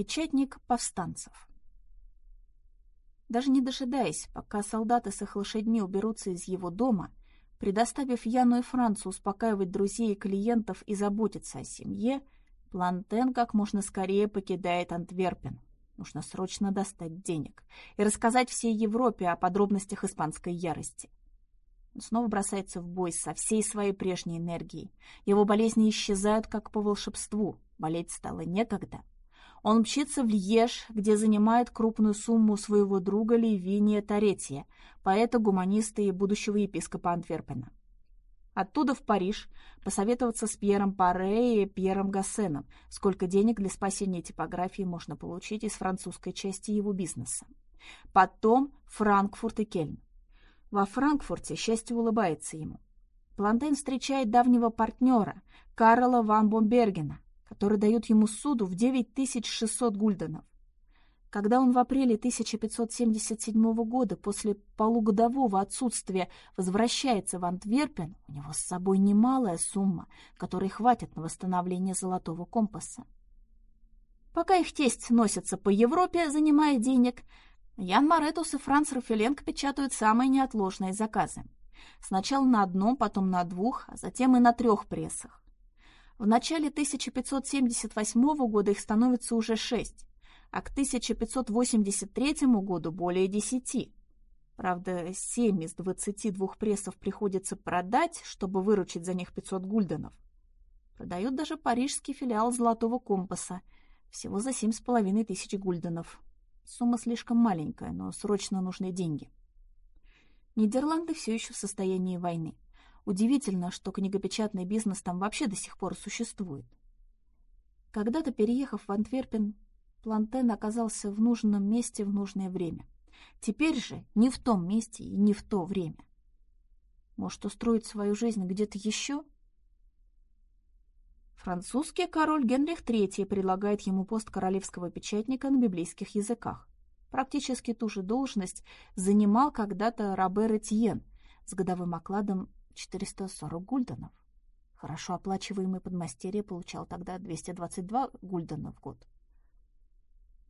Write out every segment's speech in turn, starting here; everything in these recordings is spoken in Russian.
Печатник повстанцев. Даже не дожидаясь, пока солдаты с их лошадьми уберутся из его дома, предоставив Яну и Францу успокаивать друзей и клиентов и заботиться о семье, Плантен как можно скорее покидает Антверпен. Нужно срочно достать денег и рассказать всей Европе о подробностях испанской ярости. Он снова бросается в бой со всей своей прежней энергией. Его болезни исчезают, как по волшебству. Болеть стало некогда. Он мчится в Льеж, где занимает крупную сумму своего друга Ливиния Торетия, поэта-гуманиста и будущего епископа Антверпена. Оттуда в Париж посоветоваться с Пьером Паре и Пьером Гассеном, сколько денег для спасения типографии можно получить из французской части его бизнеса. Потом Франкфурт и Кельн. Во Франкфурте счастье улыбается ему. Плантен встречает давнего партнера Карла ван Бомбергена, который дает ему суду в 9600 гульденов. Когда он в апреле 1577 года после полугодового отсутствия возвращается в Антверпен, у него с собой немалая сумма, которой хватит на восстановление золотого компаса. Пока их тесть носится по Европе, занимая денег, Ян Маретус и Франц Рафеленко печатают самые неотложные заказы. Сначала на одном, потом на двух, а затем и на трех прессах. В начале 1578 года их становится уже шесть, а к 1583 году более десяти. Правда, семь из двадцати двух прессов приходится продать, чтобы выручить за них 500 гульденов. Продают даже парижский филиал «Золотого компаса» всего за семь с половиной тысяч гульденов. Сумма слишком маленькая, но срочно нужны деньги. Нидерланды все еще в состоянии войны. Удивительно, что книгопечатный бизнес там вообще до сих пор существует. Когда-то, переехав в Антверпен, Плантен оказался в нужном месте в нужное время. Теперь же не в том месте и не в то время. Может, устроить свою жизнь где-то еще? Французский король Генрих III предлагает ему пост королевского печатника на библейских языках. Практически ту же должность занимал когда-то Робер Этьен с годовым окладом 440 гульденов. Хорошо оплачиваемый подмастерье получал тогда 222 гульдена в год.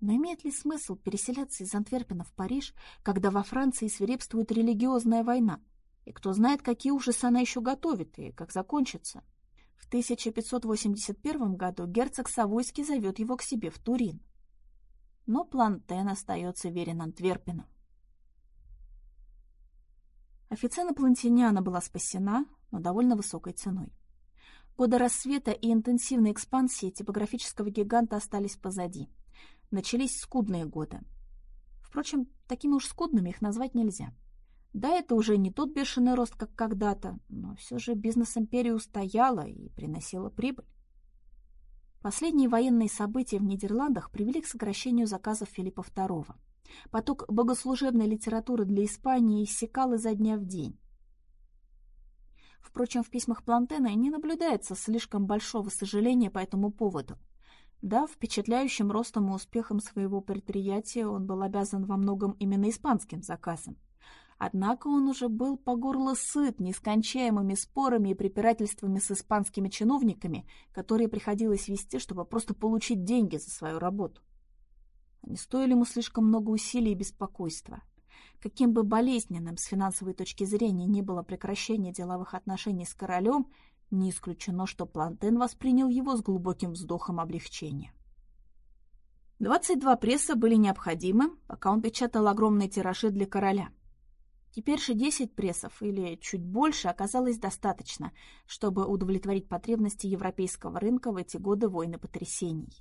Но имеет ли смысл переселяться из Антверпена в Париж, когда во Франции свирепствует религиозная война? И кто знает, какие ужасы она еще готовит и как закончится? В 1581 году герцог Савойский зовет его к себе в Турин. Но Плантен остается верен Антверпену. Официна Плантиниана была спасена, но довольно высокой ценой. Годы рассвета и интенсивной экспансии типографического гиганта остались позади. Начались скудные годы. Впрочем, такими уж скудными их назвать нельзя. Да, это уже не тот бешеный рост, как когда-то, но все же бизнес империи устояла и приносила прибыль. Последние военные события в Нидерландах привели к сокращению заказов Филиппа II. Поток богослужебной литературы для Испании иссякал изо дня в день. Впрочем, в письмах Плантена не наблюдается слишком большого сожаления по этому поводу. Да, впечатляющим ростом и успехом своего предприятия он был обязан во многом именно испанским заказам. Однако он уже был по горло сыт нескончаемыми спорами и препирательствами с испанскими чиновниками, которые приходилось вести, чтобы просто получить деньги за свою работу. Они стоили ему слишком много усилий и беспокойства. Каким бы болезненным с финансовой точки зрения ни было прекращение деловых отношений с королем, не исключено, что Плантен воспринял его с глубоким вздохом облегчения. 22 пресса были необходимы, пока он печатал огромные тиражи для короля – Теперь же 10 прессов или чуть больше оказалось достаточно, чтобы удовлетворить потребности европейского рынка в эти годы войны потрясений.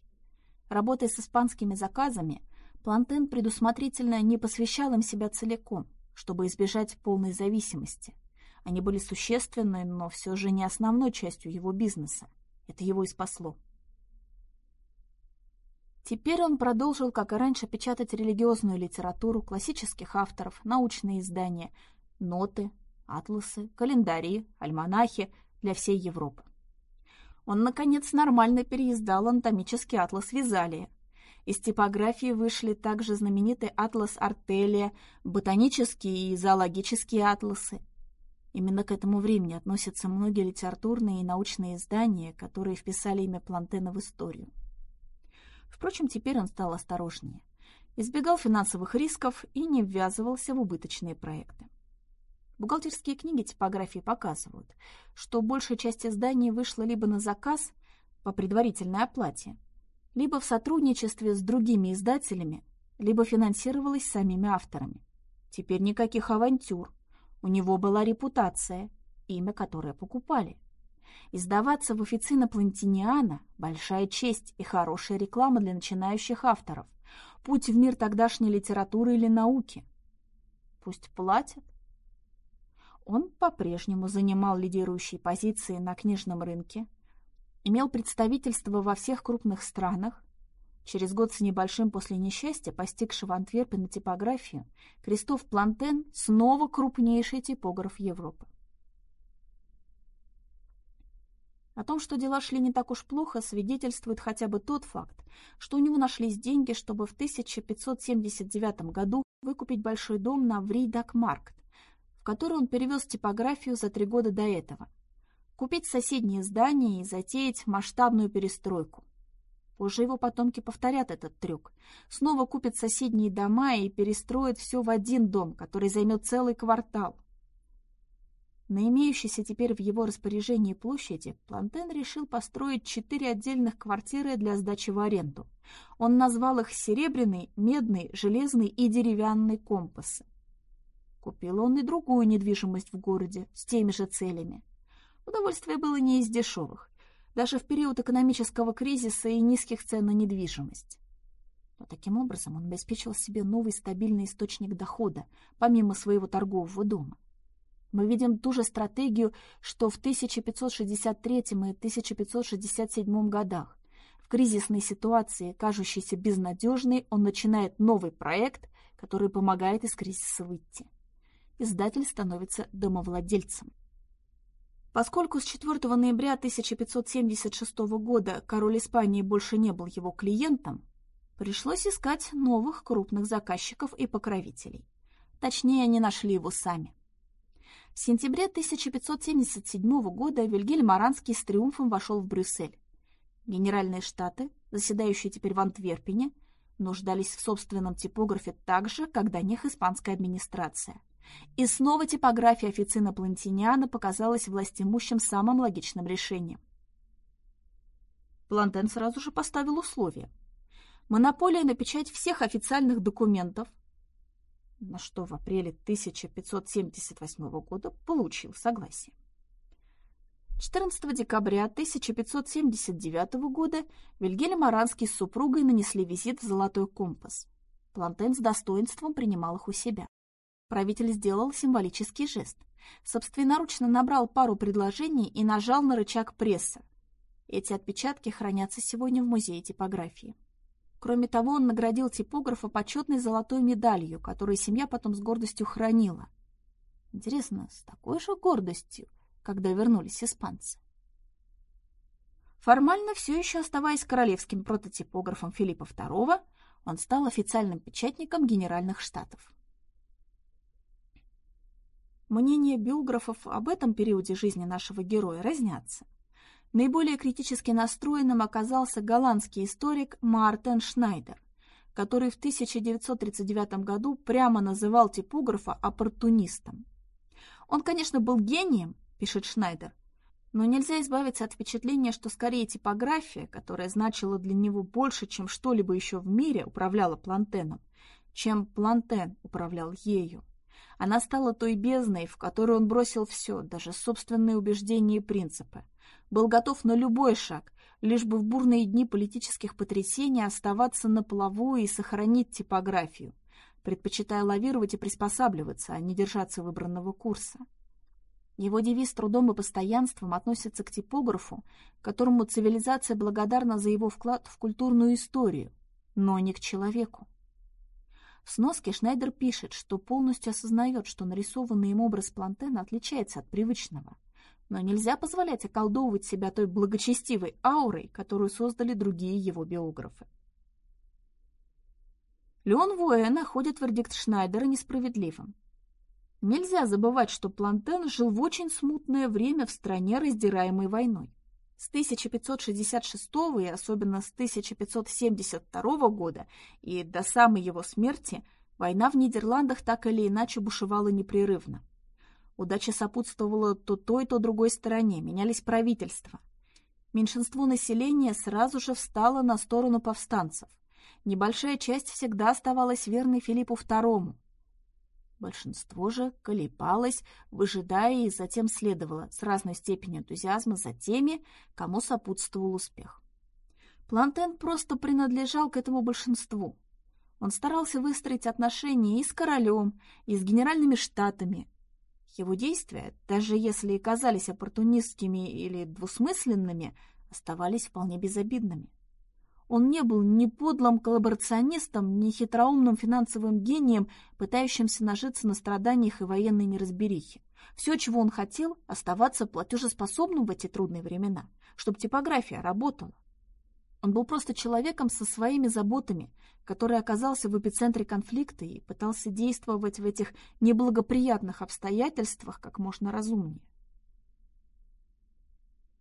Работая с испанскими заказами, Плантен предусмотрительно не посвящал им себя целиком, чтобы избежать полной зависимости. Они были существенны, но все же не основной частью его бизнеса. Это его и спасло. Теперь он продолжил, как и раньше, печатать религиозную литературу, классических авторов, научные издания, ноты, атласы, календари, альманахи для всей Европы. Он, наконец, нормально переиздал анатомический атлас Визалия. Из типографии вышли также знаменитый атлас Артелия, ботанические и зоологические атласы. Именно к этому времени относятся многие литературные и научные издания, которые вписали имя Плантена в историю. Впрочем, теперь он стал осторожнее. Избегал финансовых рисков и не ввязывался в убыточные проекты. Бухгалтерские книги типографии показывают, что большая часть изданий вышла либо на заказ по предварительной оплате, либо в сотрудничестве с другими издателями, либо финансировалась самими авторами. Теперь никаких авантюр. У него была репутация, имя которое покупали. Издаваться в официно Плантиниана – большая честь и хорошая реклама для начинающих авторов. Путь в мир тогдашней литературы или науки. Пусть платят. Он по-прежнему занимал лидирующие позиции на книжном рынке, имел представительство во всех крупных странах. Через год с небольшим после несчастья, постигшего Антверпена типографию, Кристоф Плантен снова крупнейший типограф Европы. О том, что дела шли не так уж плохо, свидетельствует хотя бы тот факт, что у него нашлись деньги, чтобы в 1579 году выкупить большой дом на Вридакмаркт, в который он перевез типографию за три года до этого, купить соседние здания и затеять масштабную перестройку. Позже его потомки повторят этот трюк. Снова купят соседние дома и перестроят все в один дом, который займет целый квартал. На имеющейся теперь в его распоряжении площади Плантен решил построить четыре отдельных квартиры для сдачи в аренду. Он назвал их серебряный, медный, железный и деревянный компасы. Купил он и другую недвижимость в городе с теми же целями. Удовольствие было не из дешевых, даже в период экономического кризиса и низких цен на недвижимость. Но таким образом он обеспечил себе новый стабильный источник дохода, помимо своего торгового дома. Мы видим ту же стратегию, что в 1563 и 1567 годах. В кризисной ситуации, кажущейся безнадежной, он начинает новый проект, который помогает из кризиса выйти. Издатель становится домовладельцем. Поскольку с 4 ноября 1576 года король Испании больше не был его клиентом, пришлось искать новых крупных заказчиков и покровителей. Точнее, они нашли его сами. В сентябре 1577 года Вильгельм Аранский с триумфом вошел в Брюссель. Генеральные штаты, заседающие теперь в Антверпене, нуждались в собственном типографе так же, как до них испанская администрация. И снова типография официна Плантиниана показалась властимущим самым логичным решением. Плантен сразу же поставил условия. Монополия на печать всех официальных документов, на что в апреле 1578 года получил согласие. 14 декабря 1579 года Вильгельм Аранский с супругой нанесли визит в Золотой компас. Плантен с достоинством принимал их у себя. Правитель сделал символический жест. Собственноручно набрал пару предложений и нажал на рычаг пресса. Эти отпечатки хранятся сегодня в музее типографии. Кроме того, он наградил типографа почетной золотой медалью, которую семья потом с гордостью хранила. Интересно, с такой же гордостью, когда вернулись испанцы. Формально все еще оставаясь королевским прототипографом Филиппа II, он стал официальным печатником Генеральных Штатов. Мнения биографов об этом периоде жизни нашего героя разнятся. Наиболее критически настроенным оказался голландский историк Мартен Шнайдер, который в 1939 году прямо называл типографа оппортунистом. Он, конечно, был гением, пишет Шнайдер, но нельзя избавиться от впечатления, что скорее типография, которая значила для него больше, чем что-либо еще в мире, управляла Плантеном, чем Плантен управлял ею. Она стала той бездной, в которую он бросил все, даже собственные убеждения и принципы – был готов на любой шаг, лишь бы в бурные дни политических потрясений оставаться на плаву и сохранить типографию, предпочитая лавировать и приспосабливаться, а не держаться выбранного курса. Его девиз трудом и постоянством относится к типографу, которому цивилизация благодарна за его вклад в культурную историю, но не к человеку. В сноске Шнайдер пишет, что полностью осознает, что нарисованный им образ Плантена отличается от привычного – но нельзя позволять околдовывать себя той благочестивой аурой, которую создали другие его биографы. Леон Вуэ находит вердикт Шнайдера несправедливым. Нельзя забывать, что Плантен жил в очень смутное время в стране, раздираемой войной. С 1566 и особенно с 1572 года и до самой его смерти война в Нидерландах так или иначе бушевала непрерывно. Удача сопутствовала то той, то другой стороне, менялись правительства. Меньшинство населения сразу же встало на сторону повстанцев. Небольшая часть всегда оставалась верной Филиппу II, Большинство же колебалось, выжидая и затем следовало с разной степенью энтузиазма за теми, кому сопутствовал успех. Плантен просто принадлежал к этому большинству. Он старался выстроить отношения и с королем, и с генеральными штатами. Его действия, даже если и казались оппортунистскими или двусмысленными, оставались вполне безобидными. Он не был ни подлым коллаборационистом, ни хитроумным финансовым гением, пытающимся нажиться на страданиях и военной неразберихе. Все, чего он хотел, оставаться платежеспособным в эти трудные времена, чтобы типография работала. Он был просто человеком со своими заботами, который оказался в эпицентре конфликта и пытался действовать в этих неблагоприятных обстоятельствах как можно разумнее.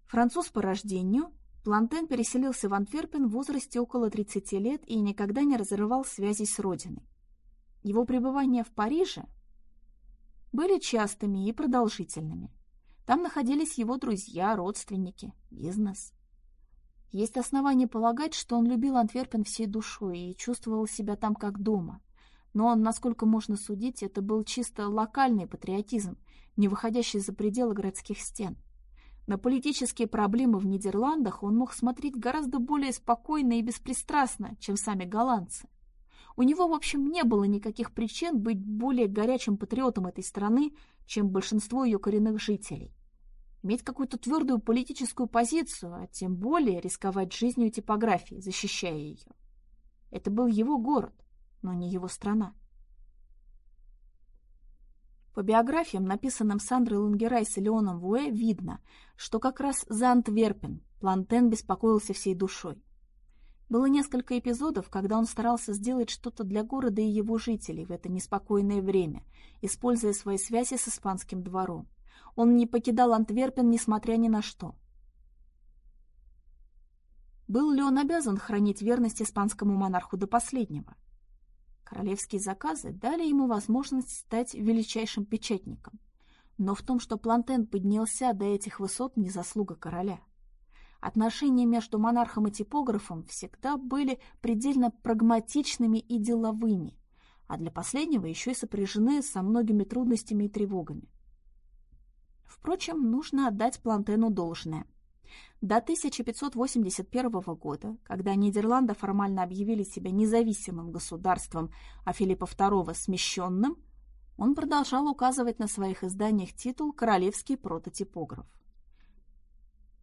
Француз по рождению, Плантен переселился в Антверпен в возрасте около 30 лет и никогда не разрывал связи с родиной. Его пребывания в Париже были частыми и продолжительными. Там находились его друзья, родственники, бизнес. Есть основания полагать, что он любил Антверпен всей душой и чувствовал себя там как дома. Но, насколько можно судить, это был чисто локальный патриотизм, не выходящий за пределы городских стен. На политические проблемы в Нидерландах он мог смотреть гораздо более спокойно и беспристрастно, чем сами голландцы. У него, в общем, не было никаких причин быть более горячим патриотом этой страны, чем большинство ее коренных жителей. Иметь какую-то твердую политическую позицию, а тем более рисковать жизнью типографии, защищая ее. Это был его город, но не его страна. По биографиям, написанным Сандрой Лангерайс и Леоном Вуэ, видно, что как раз за Антверпен Плантен беспокоился всей душой. Было несколько эпизодов, когда он старался сделать что-то для города и его жителей в это неспокойное время, используя свои связи с испанским двором. Он не покидал Антверпен, несмотря ни на что. Был ли он обязан хранить верность испанскому монарху до последнего? Королевские заказы дали ему возможность стать величайшим печатником. Но в том, что Плантен поднялся до этих высот, не заслуга короля. Отношения между монархом и типографом всегда были предельно прагматичными и деловыми, а для последнего еще и сопряжены со многими трудностями и тревогами. Впрочем, нужно отдать Плантену должное – до 1581 года, когда Нидерланды формально объявили себя независимым государством, а Филиппа II смещенным, он продолжал указывать на своих изданиях титул «Королевский прототипограф».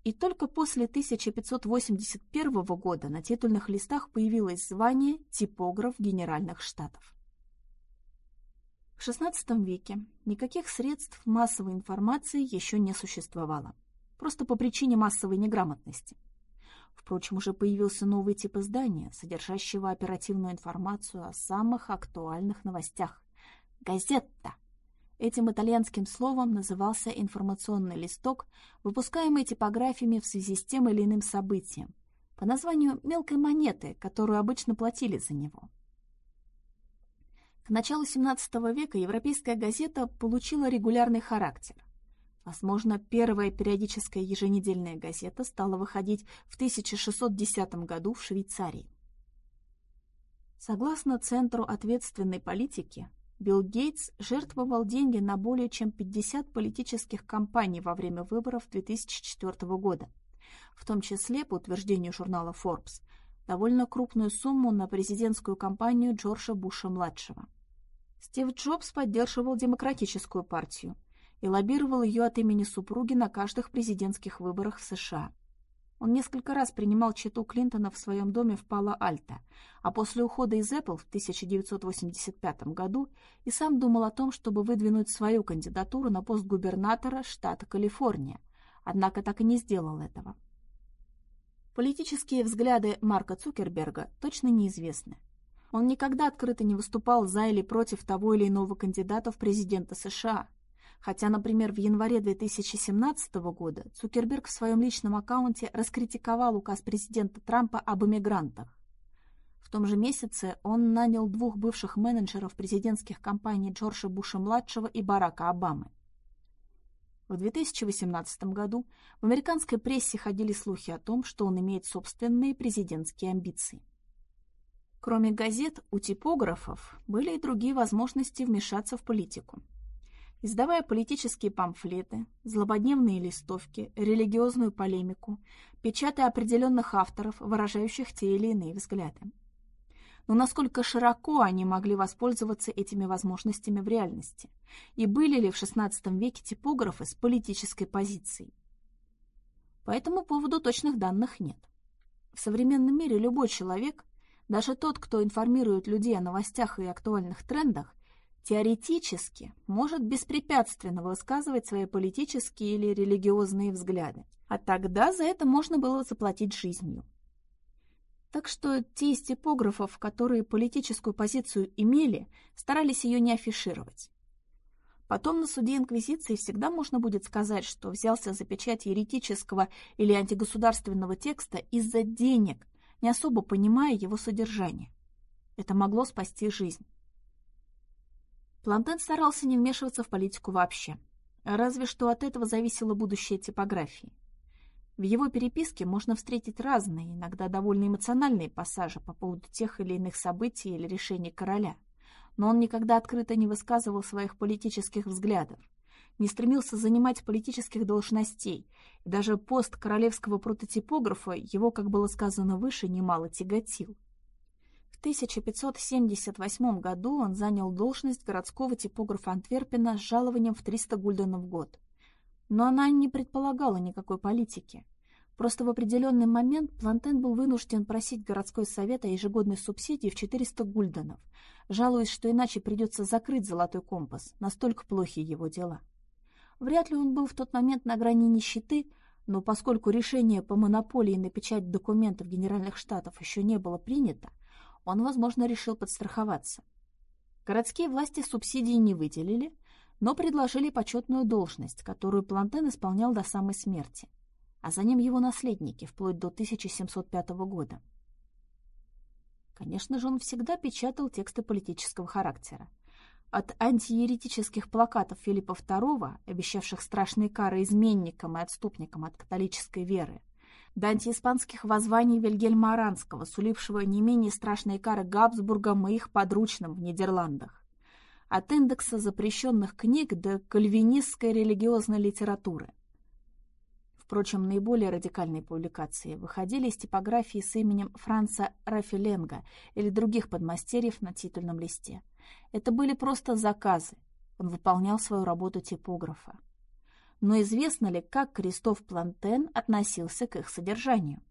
И только после 1581 года на титульных листах появилось звание «Типограф Генеральных Штатов». В XVI веке никаких средств массовой информации еще не существовало просто по причине массовой неграмотности. Впрочем, уже появился новый тип издания, содержащего оперативную информацию о самых актуальных новостях. Газетта. Этим итальянским словом назывался информационный листок, выпускаемый типографиями в связи с тем или иным событием, по названию мелкой монеты, которую обычно платили за него. К началу XVII века европейская газета получила регулярный характер. Возможно, первая периодическая еженедельная газета стала выходить в 1610 году в Швейцарии. Согласно Центру ответственной политики, Билл Гейтс жертвовал деньги на более чем 50 политических кампаний во время выборов 2004 года, в том числе, по утверждению журнала Forbes, довольно крупную сумму на президентскую кампанию Джорджа Буша-младшего. Стив Джобс поддерживал демократическую партию, и лоббировал ее от имени супруги на каждых президентских выборах в США. Он несколько раз принимал читу Клинтона в своем доме в Пало-Альто, а после ухода из Apple в 1985 году и сам думал о том, чтобы выдвинуть свою кандидатуру на пост губернатора штата Калифорния, однако так и не сделал этого. Политические взгляды Марка Цукерберга точно неизвестны. Он никогда открыто не выступал за или против того или иного кандидата в президенты США – Хотя, например, в январе 2017 года Цукерберг в своем личном аккаунте раскритиковал указ президента Трампа об иммигрантах. В том же месяце он нанял двух бывших менеджеров президентских компаний Джорджа Буша-младшего и Барака Обамы. В 2018 году в американской прессе ходили слухи о том, что он имеет собственные президентские амбиции. Кроме газет, у типографов были и другие возможности вмешаться в политику. Издавая политические памфлеты, злободневные листовки, религиозную полемику, печатая определенных авторов, выражающих те или иные взгляды но насколько широко они могли воспользоваться этими возможностями в реальности, и были ли в XVI веке типографы с политической позицией. По этому поводу точных данных нет. В современном мире любой человек, даже тот, кто информирует людей о новостях и актуальных трендах, теоретически может беспрепятственно высказывать свои политические или религиозные взгляды. А тогда за это можно было заплатить жизнью. Так что те из типографов, которые политическую позицию имели, старались ее не афишировать. Потом на суде Инквизиции всегда можно будет сказать, что взялся за печать еретического или антигосударственного текста из-за денег, не особо понимая его содержание. Это могло спасти жизнь. Плантен старался не вмешиваться в политику вообще. Разве что от этого зависело будущее типографии. В его переписке можно встретить разные, иногда довольно эмоциональные пассажи по поводу тех или иных событий или решений короля. Но он никогда открыто не высказывал своих политических взглядов, не стремился занимать политических должностей, и даже пост королевского прототипографа его, как было сказано выше, немало тяготил. В 1578 году он занял должность городского типографа Антверпена с жалованием в 300 гульденов в год. Но она не предполагала никакой политики. Просто в определенный момент Плантен был вынужден просить городской совет о ежегодной субсидии в 400 гульденов, жалуясь, что иначе придется закрыть золотой компас, настолько плохи его дела. Вряд ли он был в тот момент на грани нищеты, но поскольку решение по монополии на печать документов Генеральных Штатов еще не было принято, он, возможно, решил подстраховаться. Городские власти субсидии не выделили, но предложили почетную должность, которую Плантен исполнял до самой смерти, а за ним его наследники вплоть до 1705 года. Конечно же, он всегда печатал тексты политического характера. От антиеретических плакатов Филиппа II, обещавших страшные кары изменникам и отступникам от католической веры, до антииспанских воззваний Вильгельма Аранского, сулившего не менее страшные кары Габсбургам и их подручным в Нидерландах от индекса запрещенных книг до кальвинистской религиозной литературы. Впрочем, наиболее радикальные публикации выходили из типографии с именем Франца Рафеленга или других подмастерьев на титульном листе. Это были просто заказы. Он выполнял свою работу типографа. Но известно ли, как Кристоф Плантен относился к их содержанию?